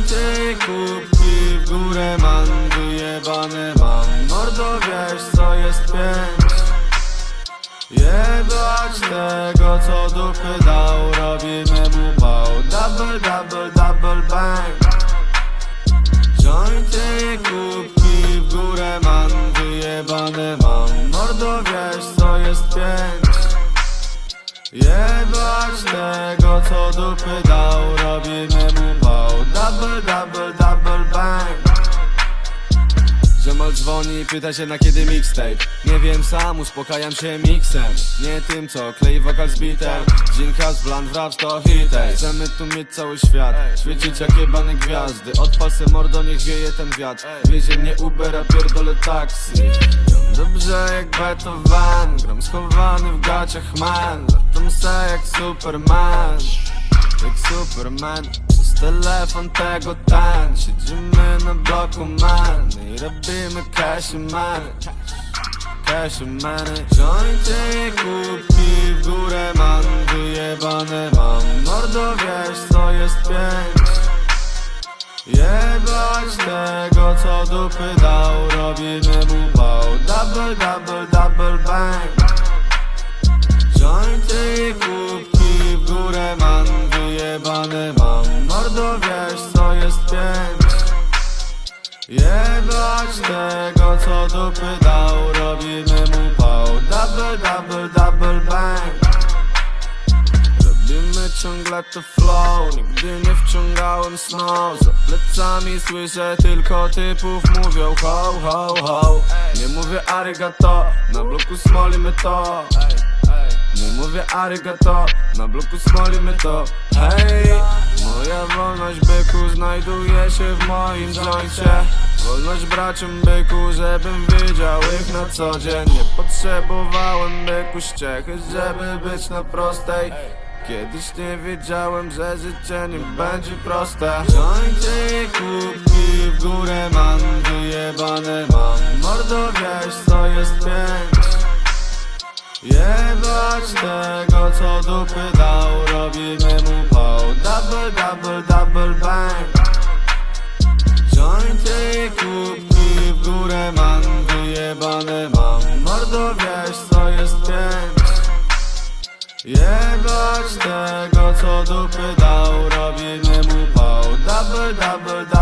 Jointy, kubki w górę man Wyjebane mam. Mordo wiesz co jest pięć. Jebać tego co dupy dał Robimy mu bał. Double, double, double bang. Jointy, kubki w górę man Wyjebane mam. Mordo wiesz co jest pięć. Jebać tego co dupy dał Robimy mu bał dzwoni i pyta się na kiedy mixtape. Nie wiem sam, uspokajam się miksem. Nie tym co klei wokal z bitem. Dzinka z bland wraps to hitej Chcemy tu mieć cały świat Świecić jak jebane gwiazdy. Odpal se mordo, niech wieje ten wiatr. Wiezie mnie Uber, a pierdolę taksi. Dobrze jak Beethoven Gram schowany w gaciach man. Latam se jak Superman Jak Superman telefon tego ten Siedzimy na bloku man I robimy cash money. Cash money. Jointy, kubki w górę man Wyjebane mam. Mordo wiesz co jest pięć. Jebać tego co dupy dał Robimy mu bał double, double Jebać tego co dupy dał Robimy mu bał Double, double, double bang. Robimy ciągle to flow Nigdy nie wciągałem snow Za plecami słyszę tylko typów Mówią ho, ho, ho. Nie mówię arigato Na bloku smolimy to. Nie mówię arigato, na bloku smolimy to. Hej, wolność byku znajduje się w moim joincie Wolność braciom byku, żebym widział ich na co dzień. Nie potrzebowałem byku ściechy, żeby być na prostej. Kiedyś nie wiedziałem, że życie nie będzie proste. Jointy, kubki w górę mam, wyjebane mam. Mordo wiesz co jest pięć. Jebać tego co dupy dał. Robimy mu Jebać tego co dupy dał Robimy mu pał. Double, double, double.